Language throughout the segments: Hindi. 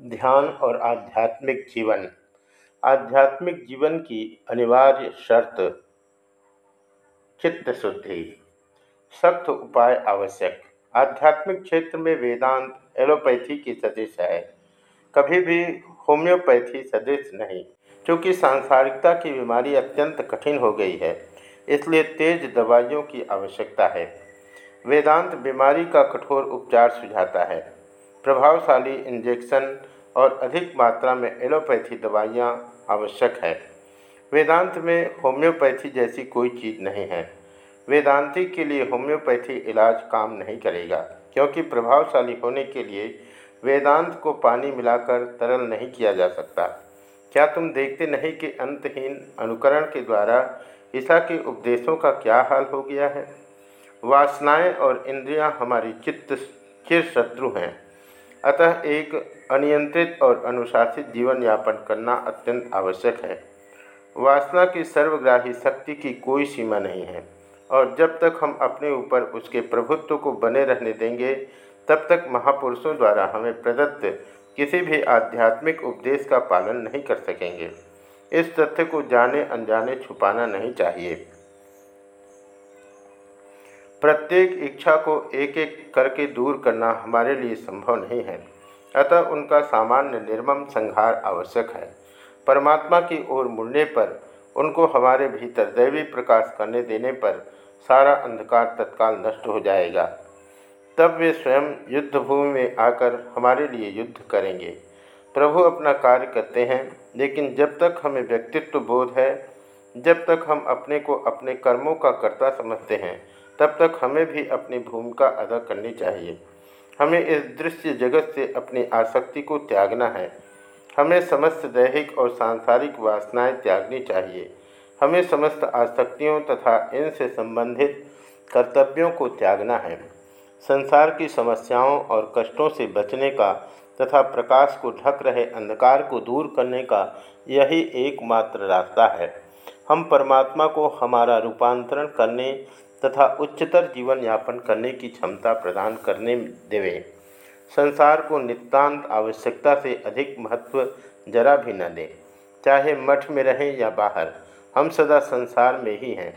ध्यान और आध्यात्मिक जीवन। आध्यात्मिक जीवन की अनिवार्य शर्त, चित्त शुद्धि। सख्त उपाय आवश्यक। आध्यात्मिक क्षेत्र में वेदांत, एलोपैथी की सदृश है। कभी भी होम्योपैथी सदृश नहीं, क्योंकि सांसारिकता की बीमारी अत्यंत कठिन हो गई है, इसलिए तेज दवाइयों की आवश्यकता है। वेदांत बीमारी का कठोर उपचार सुझाता है। प्रभावशाली इंजेक्शन और अधिक मात्रा में एलोपैथी दवाइयाँ आवश्यक है। वेदांत में होम्योपैथी जैसी कोई चीज़ नहीं है। वेदांति के लिए होम्योपैथी इलाज काम नहीं करेगा, क्योंकि प्रभावशाली होने के लिए वेदांत को पानी मिलाकर तरल नहीं किया जा सकता। क्या तुम देखते नहीं कि अंतहीन अनुकरण के द्वारा ईसा के उपदेशों का क्या हाल हो गया है? वासनाएँ और इंद्रियाँ हमारी चित्त चिर शत्रु हैं। अतः एक अनियंत्रित और अनुशासित जीवन यापन करना अत्यंत आवश्यक है। वासना की सर्वग्राही शक्ति की कोई सीमा नहीं है और जब तक हम अपने ऊपर उसके प्रभुत्व को बने रहने देंगे, तब तक महापुरुषों द्वारा हमें प्रदत्त किसी भी आध्यात्मिक उपदेश का पालन नहीं कर सकेंगे। इस तथ्य को जाने अनजाने छुपाना नहीं चाहिए। प्रत्येक इच्छा को एक एक करके दूर करना हमारे लिए संभव नहीं है। अतः उनका सामान्य निर्मम संहार आवश्यक है। परमात्मा की ओर मुड़ने पर, उनको हमारे भीतर दैवी प्रकाश करने देने पर सारा अंधकार तत्काल नष्ट हो जाएगा। तब वे स्वयं युद्ध भूमि में आकर हमारे लिए युद्ध करेंगे। प्रभु अपना कार्य करते हैं, लेकिन जब तक हमें व्यक्तित्व बोध है, जब तक हम अपने को अपने कर्मों का कर्ता समझते हैं तब तक हमें भी अपनी भूमिका अदा करनी चाहिए। हमें इस दृश्य जगत से अपनी आसक्ति को त्यागना है। हमें समस्त दैहिक और सांसारिक वासनाएँ त्यागनी चाहिए। हमें समस्त आसक्तियों तथा इनसे संबंधित कर्तव्यों को त्यागना है। संसार की समस्याओं और कष्टों से बचने का तथा प्रकाश को ढक रहे अंधकार को दूर करने का यही एकमात्र रास्ता है। हम परमात्मा को हमारा रूपांतरण करने तथा उच्चतर जीवन यापन करने की क्षमता प्रदान करने देवे। संसार को नितांत आवश्यकता से अधिक महत्व जरा भी न दें। चाहे मठ में रहें या बाहर, हम सदा संसार में ही हैं।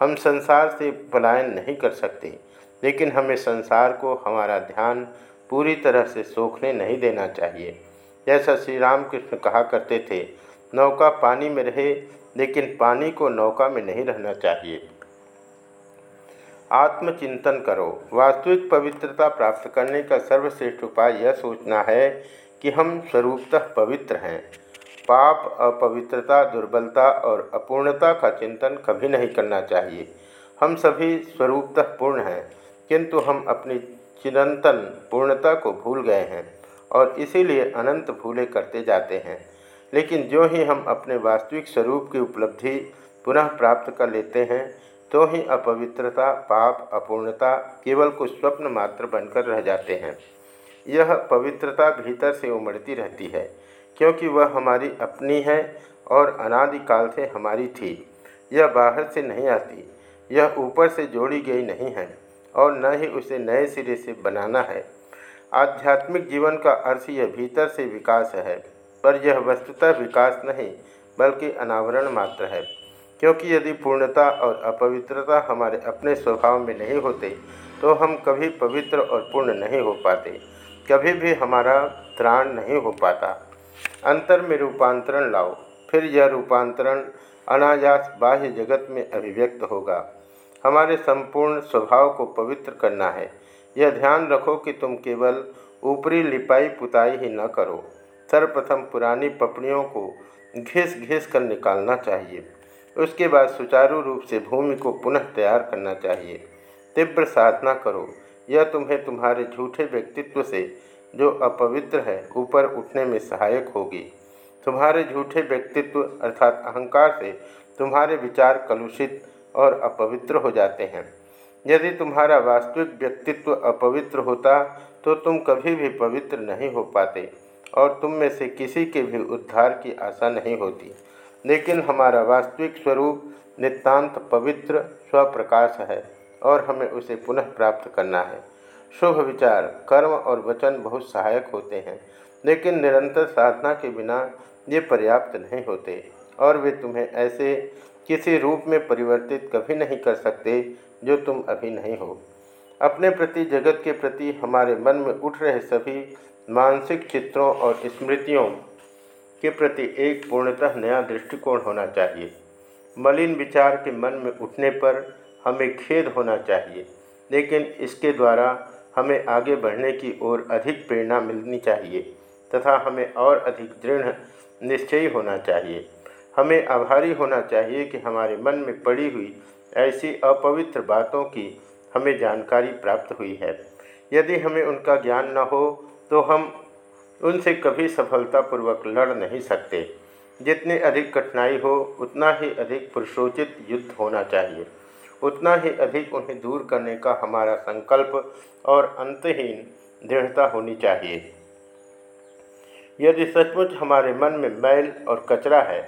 हम संसार से पलायन नहीं कर सकते, लेकिन हमें संसार को हमारा ध्यान पूरी तरह से सोखने नहीं देना चाहिए। जैसा श्री रामकृष्ण कहा करते थे, नौका पानी में रहे, लेकिन पानी को नौका में नहीं रहना चाहिए। आत्मचिंतन करो। वास्तविक पवित्रता प्राप्त करने का सर्वश्रेष्ठ उपाय यह सोचना है कि हम स्वरूपतः पवित्र हैं। पाप, अपवित्रता, दुर्बलता और अपूर्णता का चिंतन कभी नहीं करना चाहिए। हम सभी स्वरूपतः पूर्ण हैं, किंतु हम अपनी चिरंतन पूर्णता को भूल गए हैं और इसीलिए अनंत भूले करते जाते हैं। लेकिन जो ही हम अपने वास्तविक स्वरूप की उपलब्धि पुनः प्राप्त कर लेते हैं तो ही अपवित्रता, पाप, अपूर्णता केवल कुछ स्वप्न मात्र बनकर रह जाते हैं। यह पवित्रता भीतर से उमड़ती रहती है, क्योंकि वह हमारी अपनी है और अनादिकाल से हमारी थी। यह बाहर से नहीं आती, यह ऊपर से जोड़ी गई नहीं है और न ही उसे नए सिरे से बनाना है। आध्यात्मिक जीवन का अर्थ यह भीतर से विकास है, पर यह वस्तुतः विकास नहीं, बल्कि अनावरण मात्र है। क्योंकि यदि पूर्णता और अपवित्रता हमारे अपने स्वभाव में नहीं होते तो हम कभी पवित्र और पूर्ण नहीं हो पाते। कभी भी हमारा त्राण नहीं हो पाता। अंतर में रूपांतरण लाओ, फिर यह रूपांतरण अनायास बाह्य जगत में अभिव्यक्त होगा। हमारे संपूर्ण स्वभाव को पवित्र करना है। यह ध्यान रखो कि तुम केवल ऊपरी लिपाई पुताई ही न करो। सर्वप्रथम पुरानी पपड़ियों को घिस घिस कर निकालना चाहिए। उसके बाद सुचारू रूप से भूमि को पुनः तैयार करना चाहिए। तीव्र साधना करो। यह तुम्हें तुम्हारे झूठे व्यक्तित्व से, जो अपवित्र है, ऊपर उठने में सहायक होगी। तुम्हारे झूठे व्यक्तित्व अर्थात अहंकार से तुम्हारे विचार कलुषित और अपवित्र हो जाते हैं। यदि तुम्हारा वास्तविक व्यक्तित्व अपवित्र होता तो तुम कभी भी पवित्र नहीं हो पाते, और तुम में से किसी के भी उद्धार की आशा नहीं होती। लेकिन हमारा वास्तविक स्वरूप नितांत पवित्र, स्वप्रकाश है और हमें उसे पुनः प्राप्त करना है। शुभ विचार, कर्म और वचन बहुत सहायक होते हैं, लेकिन निरंतर साधना के बिना ये पर्याप्त नहीं होते और वे तुम्हें ऐसे किसी रूप में परिवर्तित कभी नहीं कर सकते जो तुम अभी नहीं हो। अपने प्रति, जगत के प्रति हमारे मन में उठ रहे सभी मानसिक चित्रों और स्मृतियों के प्रति एक पूर्णतः नया दृष्टिकोण होना चाहिए। मलिन विचार के मन में उठने पर हमें खेद होना चाहिए, लेकिन इसके द्वारा हमें आगे बढ़ने की ओर अधिक प्रेरणा मिलनी चाहिए तथा हमें और अधिक दृढ़ निश्चयी होना चाहिए। हमें आभारी होना चाहिए कि हमारे मन में पड़ी हुई ऐसी अपवित्र बातों की हमें जानकारी प्राप्त हुई है। यदि हमें उनका ज्ञान न हो तो हम उनसे कभी सफलतापूर्वक लड़ नहीं सकते। जितनी अधिक कठिनाई हो, उतना ही अधिक पुरुषोचित युद्ध होना चाहिए। उतना ही अधिक उन्हें दूर करने का हमारा संकल्प और अंतहीन दृढ़ता होनी चाहिए। यदि सचमुच हमारे मन में मैल और कचरा है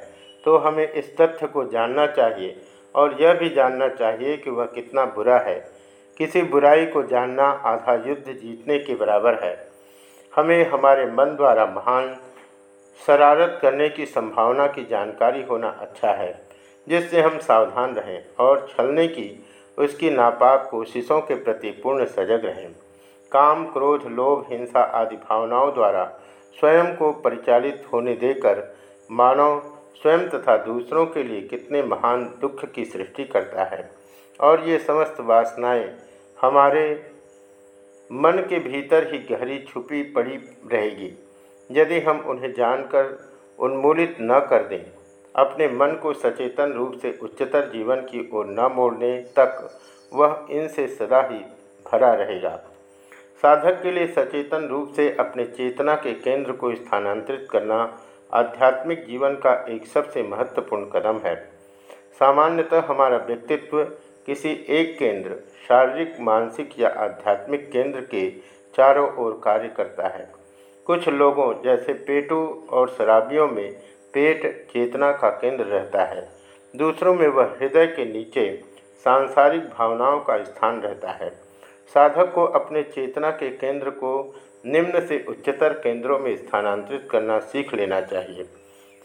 तो हमें इस तथ्य को जानना चाहिए और यह भी जानना चाहिए कि वह कितना बुरा है। किसी बुराई को जानना आधा युद्ध जीतने के बराबर है। हमें हमारे मन द्वारा महान शरारत करने की संभावना की जानकारी होना अच्छा है, जिससे हम सावधान रहें और छलने की, उसकी नापाक कोशिशों के प्रति पूर्ण सजग रहें। काम, क्रोध, लोभ, हिंसा आदि भावनाओं द्वारा स्वयं को परिचालित होने देकर मानव स्वयं तथा दूसरों के लिए कितने महान दुख की सृष्टि करता है। और ये समस्त वासनाएँ हमारे मन के भीतर ही गहरी छुपी पड़ी रहेगी। यदि हम उन्हें जानकर उन्मूलित न कर दें, अपने मन को सचेतन रूप से उच्चतर जीवन की ओर न मोड़ने तक वह इनसे सदा ही भरा रहेगा। साधक के लिए सचेतन रूप से अपने चेतना के केंद्र को स्थानांतरित करना आध्यात्मिक जीवन का एक सबसे महत्वपूर्ण कदम है। सामान्यतः हमारा व्यक्तित्व किसी एक केंद्र, शारीरिक, मानसिक या आध्यात्मिक केंद्र के चारों ओर कार्य करता है। कुछ लोगों जैसे पेटू और शराबियों में पेट चेतना का केंद्र रहता है। दूसरों में वह हृदय के नीचे सांसारिक भावनाओं का स्थान रहता है। साधक को अपने चेतना के केंद्र को निम्न से उच्चतर केंद्रों में स्थानांतरित करना सीख लेना चाहिए।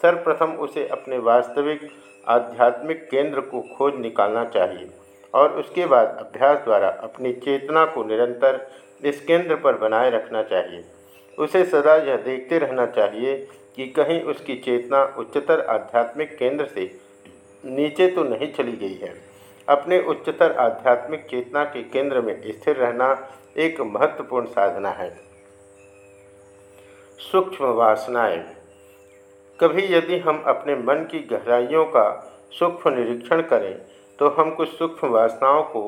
सर्वप्रथम उसे अपने वास्तविक, आध्यात्मिक केंद्र को खोज निकालना चाहिए। और उसके बाद अभ्यास द्वारा अपनी चेतना को निरंतर इस केंद्र पर बनाए रखना चाहिए। उसे सदा यह देखते रहना चाहिए कि कहीं उसकी चेतना उच्चतर आध्यात्मिक केंद्र से नीचे तो नहीं चली गई है। अपने उच्चतर आध्यात्मिक चेतना के केंद्र में स्थिर रहना एक महत्वपूर्ण साधना है। सूक्ष्म वासनाएँ। कभी यदि हम अपने मन की गहराइयों का सूक्ष्म निरीक्षण करें तो हम कुछ सूक्ष्म वासनाओं को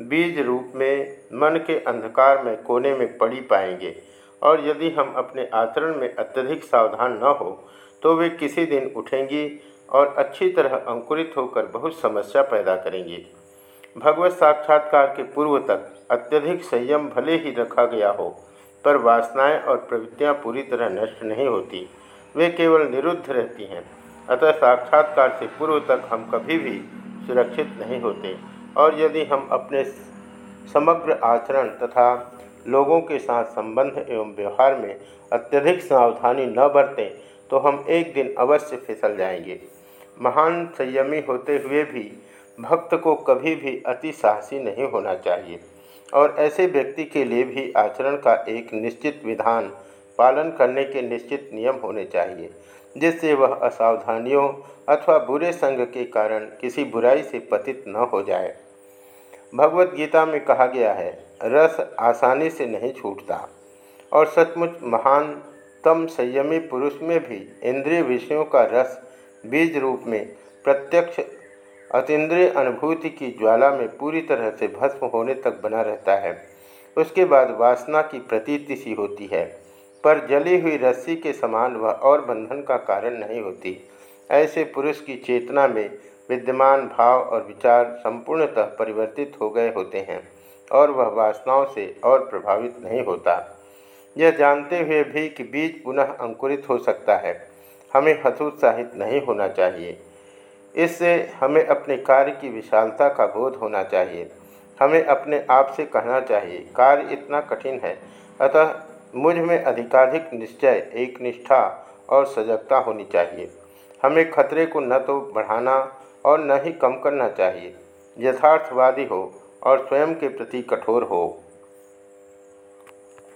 बीज रूप में, मन के अंधकार में, कोने में पड़ी पाएँगे। और यदि हम अपने आचरण में अत्यधिक सावधान न हो तो वे किसी दिन उठेंगी और अच्छी तरह अंकुरित होकर बहुत समस्या पैदा करेंगी। भगवत साक्षात्कार के पूर्व तक अत्यधिक संयम भले ही रखा गया हो, पर वासनाएँ और प्रवृत्तियाँ पूरी तरह नष्ट नहीं होती। वे केवल निरुद्ध रहती हैं। अतः साक्षात्कार से पूर्व तक हम कभी भी सुरक्षित नहीं होते। और यदि हम अपने समग्र आचरण तथा लोगों के साथ संबंध एवं व्यवहार में अत्यधिक सावधानी न बरतें तो हम एक दिन अवश्य फिसल जाएँगे। महान संयमी होते हुए भी भक्त को कभी भी अति साहसी नहीं होना चाहिए। और ऐसे व्यक्ति के लिए भी आचरण का एक निश्चित विधान पालन करने के निश्चित नियम होने चाहिए, जिससे वह असावधानियों अथवा बुरे संग के कारण किसी बुराई से पतित न हो जाए। भगवत गीता में कहा गया है, रस आसानी से नहीं छूटता। और सचमुच महान तम संयमी पुरुष में भी इंद्रिय विषयों का रस बीज रूप में प्रत्यक्ष अतीन्द्रिय अनुभूति की ज्वाला में पूरी तरह से भस्म होने तक बना रहता है। उसके बाद वासना की प्रतीति सी होती है। पर जली हुई रस्सी के समान वह और बंधन का कारण नहीं होती। ऐसे पुरुष की चेतना में विद्यमान भाव और विचार संपूर्णतः परिवर्तित हो गए होते हैं और वह वासनाओं से और प्रभावित नहीं होता। यह जानते हुए भी कि बीज पुनः अंकुरित हो सकता है। हमें हतोत्साहित नहीं होना चाहिए। इससे हमें अपने कार्य की विशालता का बोध होना चाहिए। हमें अपने आप से कहना चाहिए, कार्य इतना कठिन है। अतः मुझमें अधिकाधिक निश्चय एक निष्ठा और सजगता होनी चाहिए। हमें खतरे को न तो बढ़ाना और न ही कम करना चाहिए। यथार्थवादी हो और स्वयं के प्रति कठोर हो।